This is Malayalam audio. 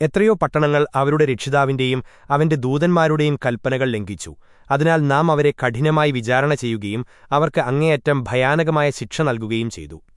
എത്രയോ പട്ടണങ്ങൾ അവരുടെ രക്ഷിതാവിന്റെയും അവന്റെ ദൂതന്മാരുടെയും കൽപ്പനകൾ ലംഘിച്ചു. അതിനാൽ നാം അവരെ കഠിനമായി വിചാരണ ചെയ്യുകയും അവർക്ക് അങ്ങേയറ്റം ഭയാനകമായ ശിക്ഷ നൽകുകയും ചെയ്തു.